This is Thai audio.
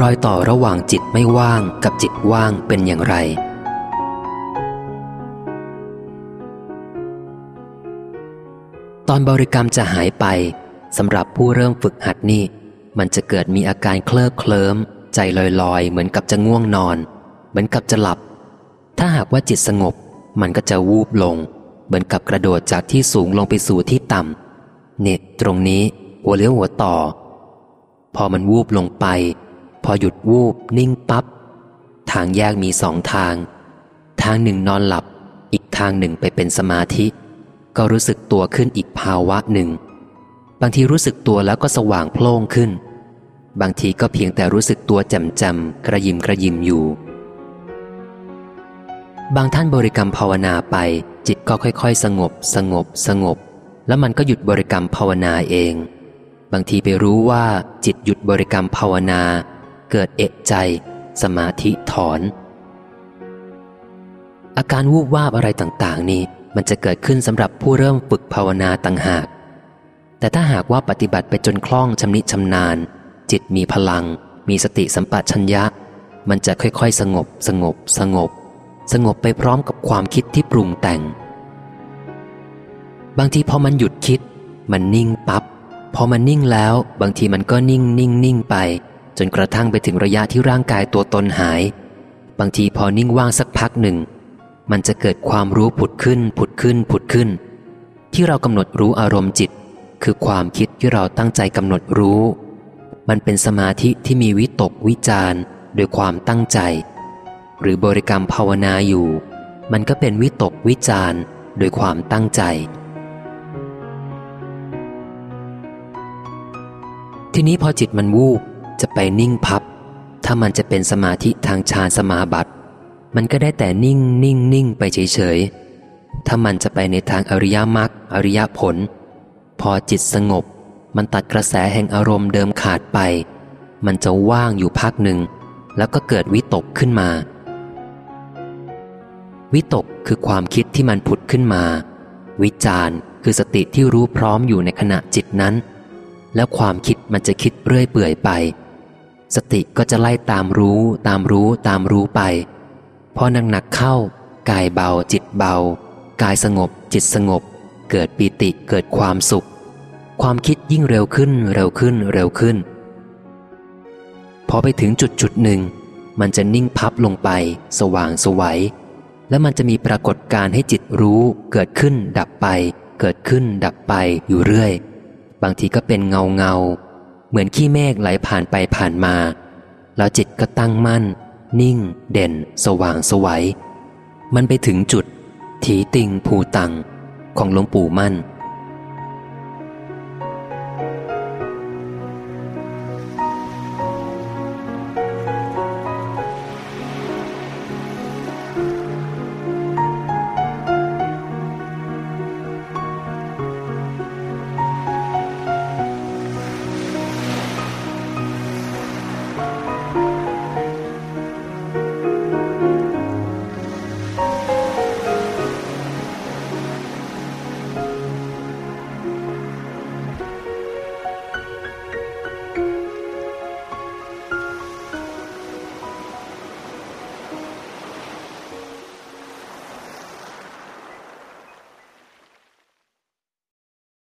รอยต่อระหว่างจิตไม่ว่างกับจิตว่างเป็นอย่างไร ตอนบริกรรมจะหายไปสำหรับผู้เริ่มฝึกหัดนี่ มันจะเกิดมีอาการเคลิบเคลิ้ม ใจลอยๆ เหมือนกับจะง่วงนอน เหมือนกับจะหลับ ถ้าหากว่าจิตสงบ มันก็จะวูบลง เหมือนกับกระโดดจากที่สูงลงไปสู่ที่ต่ำเนี่ตรงนี้หัวเลี้ยวหัวต่อ พอมันวูบลงไป อหยุดวูบนิ่งปับ๊บทางแยกมีสองทาง ทางหนึ่งนอนหลับ อีกทางหนึ่งไปเป็นสมาธิ ก็รู้สึกตัวขึ้นอีกภาวะหนึ่ง บางทีรู้สึกตัวแล้วก็สว่างโพล่งขึ้น บางทีก็เพียงแต่รู้สึกตัวแจ่มแจมกระยิมกระยิมอยู่ บางท่านบริกรรมภาวนาไป จิตก็ค่อยๆ สงบ สงบ สงบ แล้วมันก็หยุดบริกรรมภาวนาเอง บางทีไปรู้ว่าจิตหยุดบริกรรมภาวนา เกิดเอะใจ สมาธิถอน อาการวูบวาบอะไรต่างๆ นี้มันจะเกิดขึ้นสำหรับผู้เริ่มฝึกภาวนาต่างหาก แต่ถ้าหากว่าปฏิบัติไปจนคล่องชำนิชำนาญ จิตมีพลัง มีสติสัมปชัญญะ มันจะค่อยๆ สงบ สงบ สงบ สงบไปพร้อมกับความคิดที่ปรุงแต่ง บางทีพอมันหยุดคิด มันนิ่งปับ๊บพอมันนิ่งแล้ว บางทีมันก็นิ่งนิ่งนิ่งไป จนกระทั่งไปถึงระยะที่ร่างกายตัวตนหาย บางทีพอนิ่งว่างสักพักหนึ่ง มันจะเกิดความรู้ผุดขึ้น ผุดขึ้น ผุดขึ้น ที่เรากำหนดรู้อารมณ์จิต คือความคิดที่เราตั้งใจกำหนดรู้ มันเป็นสมาธิที่มีวิตกวิจารโดยความตั้งใจ หรือบริกรรมภาวนาอยู่ มันก็เป็นวิตกวิจารโดยความตั้งใจทีนี้พอจิตมันวูบ จะไปนิ่งพับ ถ้ามันจะเป็นสมาธิทางฌานสมาบัติ มันก็ได้แต่นิ่งนิ่งนิ่งไปเฉยๆถ้ามันจะไปในทางอริยมรรคอริยผล พอจิตสงบ มันตัดกระแสแห่งอารมณ์เดิมขาดไป มันจะว่างอยู่พักหนึ่ง แล้วก็เกิดวิตกขึ้นมา วิตกคือความคิดที่มันผุดขึ้นมา วิจารคือสติที่รู้พร้อมอยู่ในขณะจิตนั้น แล้วความคิดมันจะคิดเรื่อยเปื่อยไป สติก็จะไล่ตามรู้ตามรู้ตามรู้ไป พอนักหนักเข้ากายเบาจิตเบา กายสงบจิตสงบ เกิดปีติเกิดความสุข ความคิดยิ่งเร็วขึ้นเร็วขึ้นเร็วขึ้น พอไปถึงจุดจุดหนึ่ง มันจะนิ่งพับลงไป สว่างสวัย แล้วมันจะมีปรากฏการให้จิตรู้เกิดขึ้นดับไป เกิดขึ้นดับไปอยู่เรื่อย บางทีก็เป็นเงาเงา เหมือนขี้เมฆไหลผ่านไปผ่านมา แล้วจิตก็ตั้งมั่น นิ่ง เด่น สว่างสวัย มันไปถึงจุด ถีติงภูตัง ของหลวงปู่มั่น